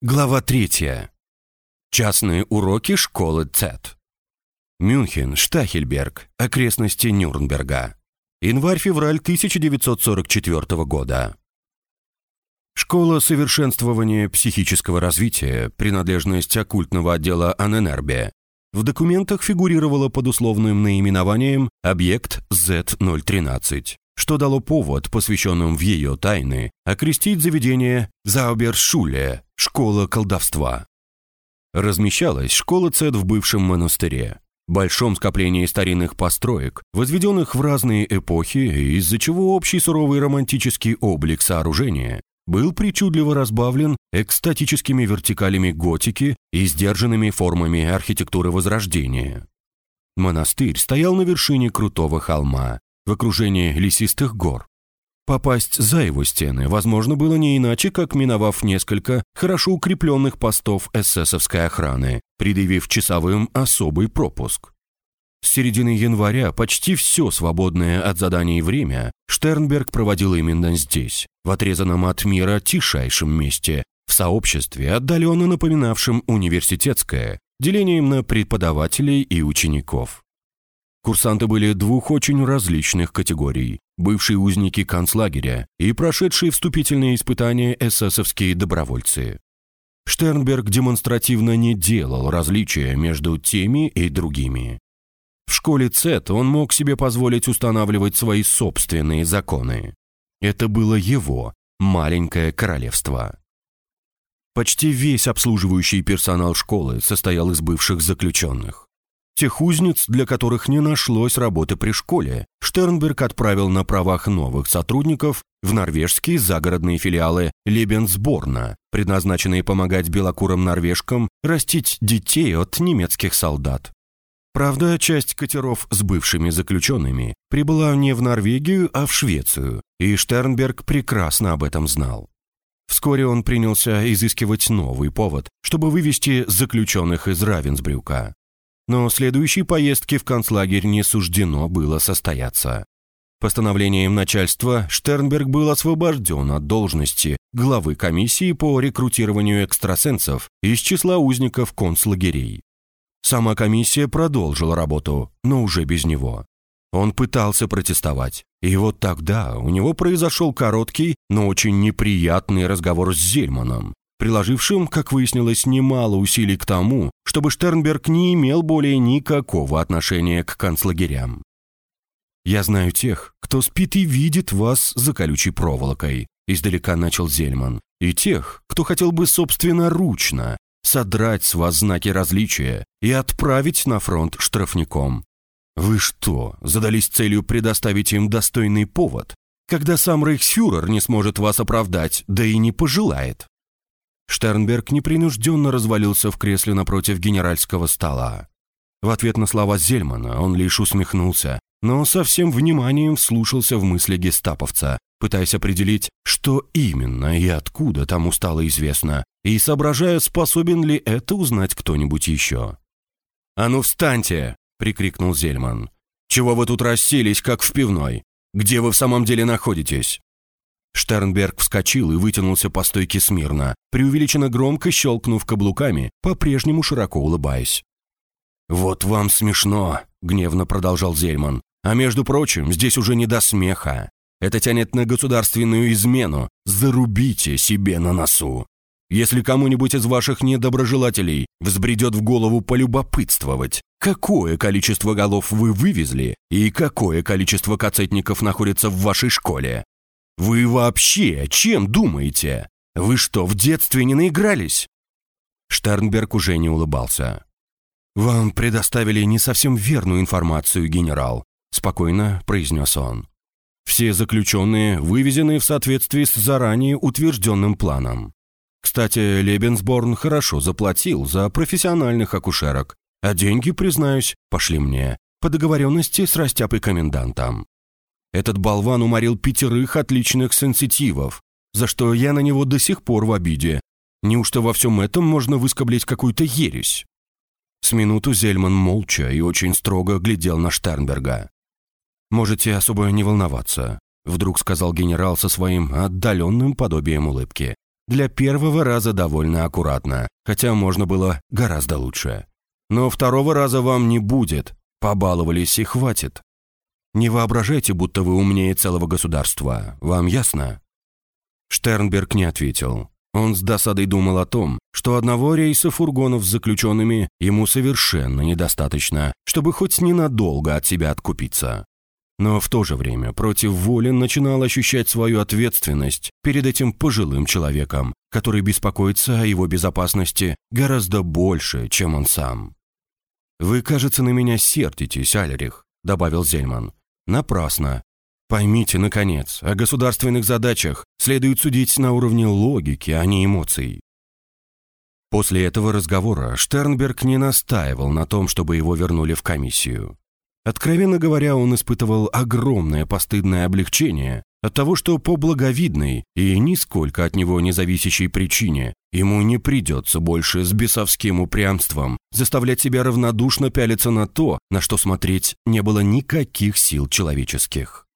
Глава третья. Частные уроки школы ЦЭТ. Мюнхен, Штахельберг, окрестности Нюрнберга. Январь-февраль 1944 года. Школа совершенствования психического развития, принадлежность оккультного отдела Аненербе, в документах фигурировала под условным наименованием «Объект Z013» что дало повод, посвященным в ее тайны, окрестить заведение Заубершуле – школа колдовства. Размещалась школа ЦЕД в бывшем монастыре, большом скоплении старинных построек, возведенных в разные эпохи, из-за чего общий суровый романтический облик сооружения был причудливо разбавлен экстатическими вертикалями готики и сдержанными формами архитектуры Возрождения. Монастырь стоял на вершине крутого холма, в окружении лесистых гор. Попасть за его стены возможно было не иначе, как миновав несколько хорошо укрепленных постов эсэсовской охраны, предъявив часовым особый пропуск. С середины января почти все свободное от заданий время Штернберг проводил именно здесь, в отрезанном от мира тишайшем месте, в сообществе, отдаленно напоминавшем университетское, делением на преподавателей и учеников. Курсанты были двух очень различных категорий. Бывшие узники концлагеря и прошедшие вступительные испытания эсэсовские добровольцы. Штернберг демонстративно не делал различия между теми и другими. В школе ЦЭТ он мог себе позволить устанавливать свои собственные законы. Это было его маленькое королевство. Почти весь обслуживающий персонал школы состоял из бывших заключенных. Тех узниц, для которых не нашлось работы при школе, Штернберг отправил на правах новых сотрудников в норвежские загородные филиалы Лебенсборна, предназначенные помогать белокурым норвежкам растить детей от немецких солдат. Правда, часть катеров с бывшими заключенными прибыла не в Норвегию, а в Швецию, и Штернберг прекрасно об этом знал. Вскоре он принялся изыскивать новый повод, чтобы вывести заключенных из Равенсбрюка. Но следующей поездки в концлагерь не суждено было состояться. Постановлением начальства Штернберг был освобожден от должности главы комиссии по рекрутированию экстрасенсов из числа узников концлагерей. Сама комиссия продолжила работу, но уже без него. Он пытался протестовать, и вот тогда у него произошел короткий, но очень неприятный разговор с Зельманом, приложившим, как выяснилось, немало усилий к тому, чтобы Штернберг не имел более никакого отношения к концлагерям. «Я знаю тех, кто спит и видит вас за колючей проволокой», издалека начал Зельман, «и тех, кто хотел бы собственноручно содрать с вас знаки различия и отправить на фронт штрафником. Вы что, задались целью предоставить им достойный повод, когда сам рейхсфюрер не сможет вас оправдать, да и не пожелает?» Штернберг непринужденно развалился в кресле напротив генеральского стола. В ответ на слова Зельмана он лишь усмехнулся, но со всем вниманием вслушался в мысли гестаповца, пытаясь определить, что именно и откуда тому стало известно, и соображая, способен ли это узнать кто-нибудь еще. «А ну встаньте!» — прикрикнул Зельман. «Чего вы тут расселись, как в пивной? Где вы в самом деле находитесь?» Штернберг вскочил и вытянулся по стойке смирно, преувеличенно громко щелкнув каблуками, по-прежнему широко улыбаясь. «Вот вам смешно», — гневно продолжал Зельман. «А между прочим, здесь уже не до смеха. Это тянет на государственную измену. Зарубите себе на носу. Если кому-нибудь из ваших недоброжелателей взбредет в голову полюбопытствовать, какое количество голов вы вывезли и какое количество кацетников находится в вашей школе, вы вообще чем думаете? Вы что, в детстве не наигрались?» Штернберг уже не улыбался. «Вам предоставили не совсем верную информацию, генерал», спокойно произнес он. «Все заключенные вывезены в соответствии с заранее утвержденным планом. Кстати, Лебенсборн хорошо заплатил за профессиональных акушерок, а деньги, признаюсь, пошли мне, по договоренности с растяпой-комендантом. Этот болван уморил пятерых отличных сенситивов, за что я на него до сих пор в обиде. Неужто во всем этом можно выскоблить какую-то ересь? С минуту Зельман молча и очень строго глядел на Штернберга. «Можете особо не волноваться», — вдруг сказал генерал со своим отдаленным подобием улыбки. для первого раза довольно аккуратно, хотя можно было гораздо лучше. Но второго раза вам не будет. Побаловались и хватит. Не воображайте, будто вы умнее целого государства. Вам ясно?» Штернберг не ответил. Он с досадой думал о том, что одного рейса фургонов с заключенными ему совершенно недостаточно, чтобы хоть ненадолго от себя откупиться. Но в то же время против воли начинал ощущать свою ответственность перед этим пожилым человеком, который беспокоится о его безопасности гораздо больше, чем он сам. «Вы, кажется, на меня сердитесь, Альрих», — добавил Зельман. «Напрасно. Поймите, наконец, о государственных задачах следует судить на уровне логики, а не эмоций». После этого разговора Штернберг не настаивал на том, чтобы его вернули в комиссию. Откровенно говоря, он испытывал огромное постыдное облегчение от того, что по благовидной и нисколько от него независящей причине ему не придется больше с бесовским упрямством заставлять себя равнодушно пялиться на то, на что смотреть не было никаких сил человеческих.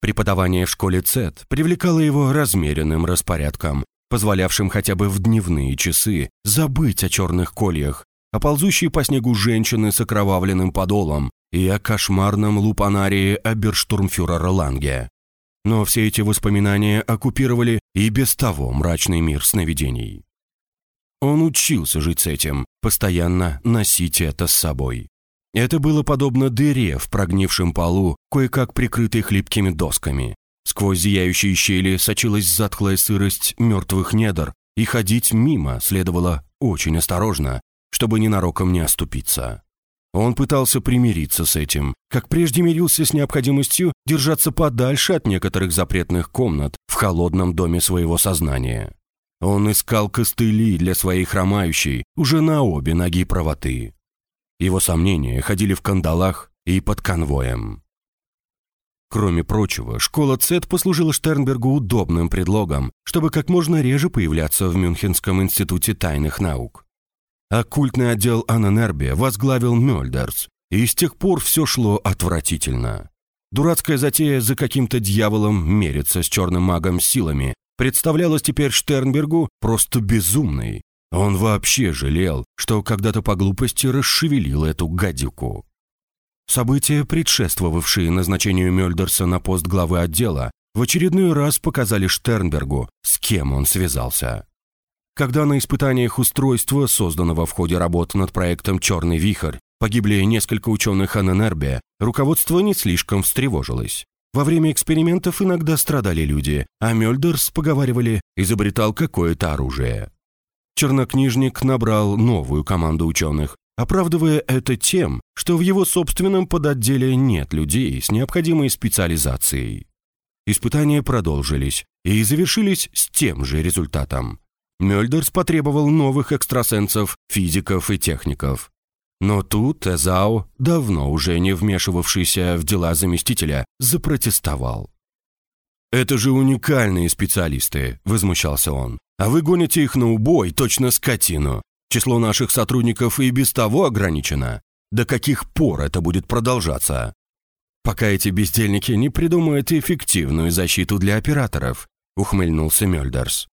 Преподавание в школе ЦЭТ привлекало его размеренным распорядком, позволявшим хотя бы в дневные часы забыть о черных кольях о ползущей по снегу женщины с окровавленным подолом и о кошмарном лупанарии оберштурмфюрера Ланге. Но все эти воспоминания оккупировали и без того мрачный мир сновидений. Он учился жить с этим, постоянно носить это с собой. Это было подобно дыре в прогнившем полу, кое-как прикрытой хлипкими досками. Сквозь зияющие щели сочилась затхлая сырость мертвых недр, и ходить мимо следовало очень осторожно, чтобы ненароком не оступиться. Он пытался примириться с этим, как прежде мирился с необходимостью держаться подальше от некоторых запретных комнат в холодном доме своего сознания. Он искал костыли для своей хромающей, уже на обе ноги правоты. Его сомнения ходили в кандалах и под конвоем. Кроме прочего, школа ЦЕТ послужила Штернбергу удобным предлогом, чтобы как можно реже появляться в Мюнхенском институте тайных наук. Оккультный отдел Ананербе возглавил Мёльдерс, и с тех пор все шло отвратительно. Дурацкая затея за каким-то дьяволом мериться с черным магом силами представлялась теперь Штернбергу просто безумной. Он вообще жалел, что когда-то по глупости расшевелил эту гадюку. События, предшествовавшие назначению Мёльдерса на пост главы отдела, в очередной раз показали Штернбергу, с кем он связался. Когда на испытаниях устройства, созданного в ходе работ над проектом «Черный вихрь», погибли несколько ученых ННРБ, руководство не слишком встревожилось. Во время экспериментов иногда страдали люди, а Мёльдерс, поговаривали, изобретал какое-то оружие. Чернокнижник набрал новую команду ученых, оправдывая это тем, что в его собственном подотделе нет людей с необходимой специализацией. Испытания продолжились и завершились с тем же результатом. Мёльдерс потребовал новых экстрасенсов, физиков и техников. Но тут Эзау, давно уже не вмешивавшийся в дела заместителя, запротестовал. «Это же уникальные специалисты», – возмущался он. «А вы гоните их на убой, точно скотину. Число наших сотрудников и без того ограничено. До каких пор это будет продолжаться? Пока эти бездельники не придумают эффективную защиту для операторов», – ухмыльнулся Мёльдерс.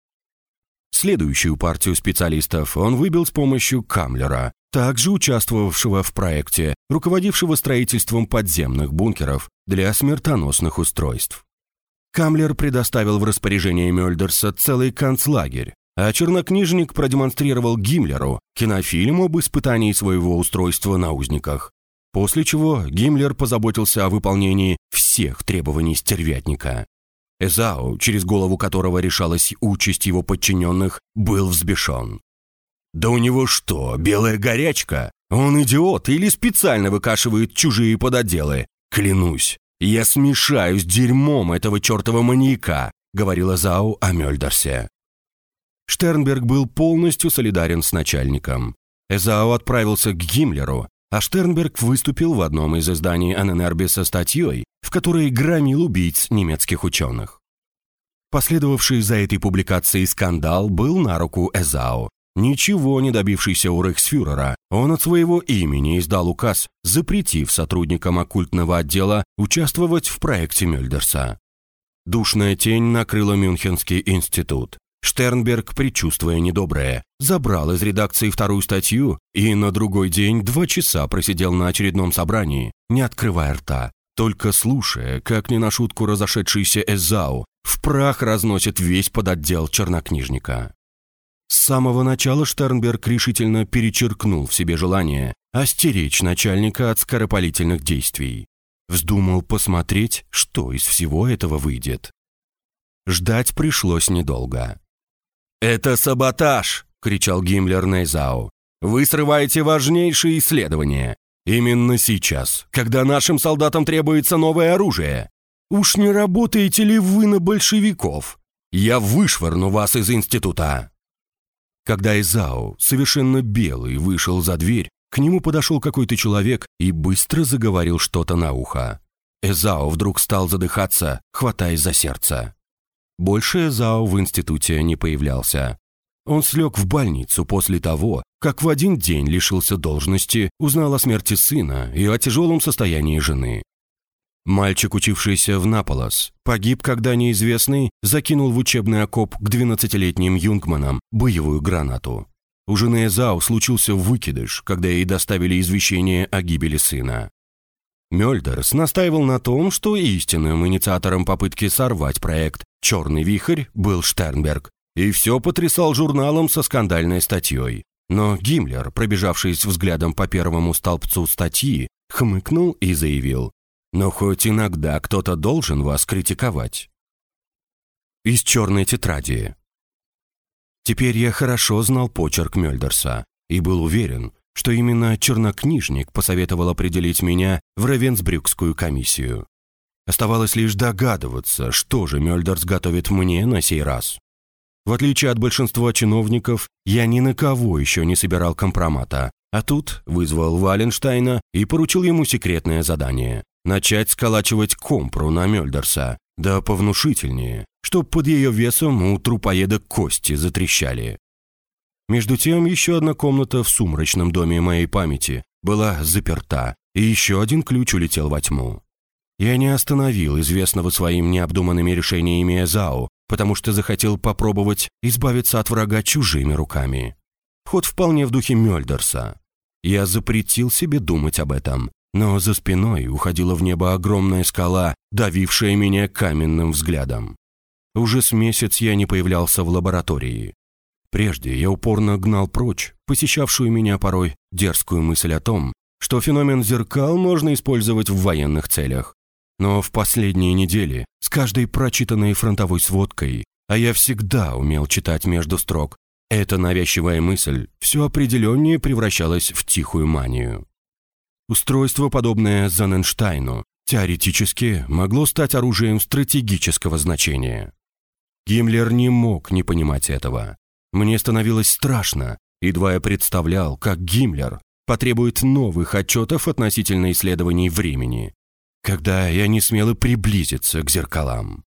Следующую партию специалистов он выбил с помощью Камлера, также участвовавшего в проекте, руководившего строительством подземных бункеров для смертоносных устройств. Камлер предоставил в распоряжение Мёльдерса целый концлагерь, а чернокнижник продемонстрировал Гиммлеру кинофильм об испытании своего устройства на узниках, после чего Гиммлер позаботился о выполнении всех требований стервятника. Эзау, через голову которого решалась участь его подчиненных, был взбешен. «Да у него что, белая горячка? Он идиот или специально выкашивает чужие подотделы? Клянусь, я смешаю с дерьмом этого чертова маньяка», говорила Зау о Мёльдерсе. Штернберг был полностью солидарен с начальником. Эзау отправился к Гиммлеру, а Штернберг выступил в одном из изданий Аненерби со статьей, в которой громил убийц немецких ученых. Последовавший за этой публикацией скандал был на руку Эзао. Ничего не добившийся у Рейхсфюрера, он от своего имени издал указ, запретив сотрудникам оккультного отдела участвовать в проекте Мюльдерса. Душная тень накрыла Мюнхенский институт. Штернберг, предчувствуя недоброе, забрал из редакции вторую статью и на другой день два часа просидел на очередном собрании, не открывая рта, только слушая, как не на шутку разошедшийся Эзау в прах разносит весь подотдел чернокнижника. С самого начала Штернберг решительно перечеркнул в себе желание остеречь начальника от скоропалительных действий. Вздумал посмотреть, что из всего этого выйдет. Ждать пришлось недолго. «Это саботаж!» — кричал Гиммлер Нейзау. «Вы срываете важнейшие исследования. Именно сейчас, когда нашим солдатам требуется новое оружие. Уж не работаете ли вы на большевиков? Я вышвырну вас из института!» Когда Изао, совершенно белый, вышел за дверь, к нему подошел какой-то человек и быстро заговорил что-то на ухо. Эзао вдруг стал задыхаться, хватаясь за сердце. Больше Эзао в институте не появлялся. Он слег в больницу после того, как в один день лишился должности, узнал о смерти сына и о тяжелом состоянии жены. Мальчик, учившийся в Наполос, погиб, когда неизвестный закинул в учебный окоп к 12-летним юнгманам боевую гранату. У жены Эзау случился выкидыш, когда ей доставили извещение о гибели сына. Мёльдерс настаивал на том, что истинным инициатором попытки сорвать проект «Черный вихрь» был Штернберг, и все потрясал журналом со скандальной статьей. Но Гиммлер, пробежавшись взглядом по первому столбцу статьи, хмыкнул и заявил, «Но хоть иногда кто-то должен вас критиковать». Из черной тетради. Теперь я хорошо знал почерк Мёльдерса и был уверен, что именно чернокнижник посоветовал определить меня в Равенсбрюкскую комиссию. Оставалось лишь догадываться, что же Мёльдерс готовит мне на сей раз. В отличие от большинства чиновников, я ни на кого еще не собирал компромата, а тут вызвал Валенштейна и поручил ему секретное задание – начать сколачивать компру на Мёльдерса, да повнушительнее, чтоб под ее весом у трупоеда кости затрещали. Между тем, еще одна комната в сумрачном доме моей памяти была заперта, и еще один ключ улетел во тьму. Я не остановил известного своим необдуманными решениями Эзао, потому что захотел попробовать избавиться от врага чужими руками. Ход вполне в духе Мёльдерса. Я запретил себе думать об этом, но за спиной уходила в небо огромная скала, давившая меня каменным взглядом. Уже с месяц я не появлялся в лаборатории. Прежде я упорно гнал прочь посещавшую меня порой дерзкую мысль о том, что феномен зеркал можно использовать в военных целях. Но в последние недели, с каждой прочитанной фронтовой сводкой, а я всегда умел читать между строк, эта навязчивая мысль все определеннее превращалась в тихую манию. Устройство, подобное Заненштайну, теоретически могло стать оружием стратегического значения. Гиммлер не мог не понимать этого. Мне становилось страшно, едва я представлял, как Гиммлер потребует новых отчетов относительно исследований времени, когда я не смел и приблизиться к зеркалам.